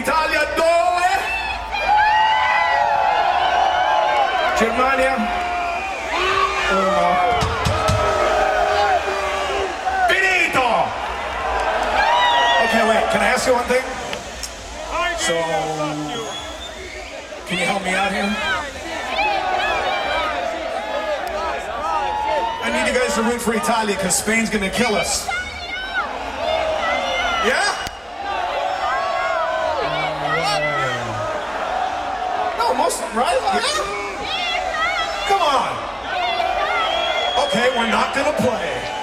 Italia 2. Germania. 1. Finito. Okay, wait. Can I ask you one thing? So, can you help me out here? I need you guys to root for Italia because Spain's gonna kill us. Okay, we're not gonna play.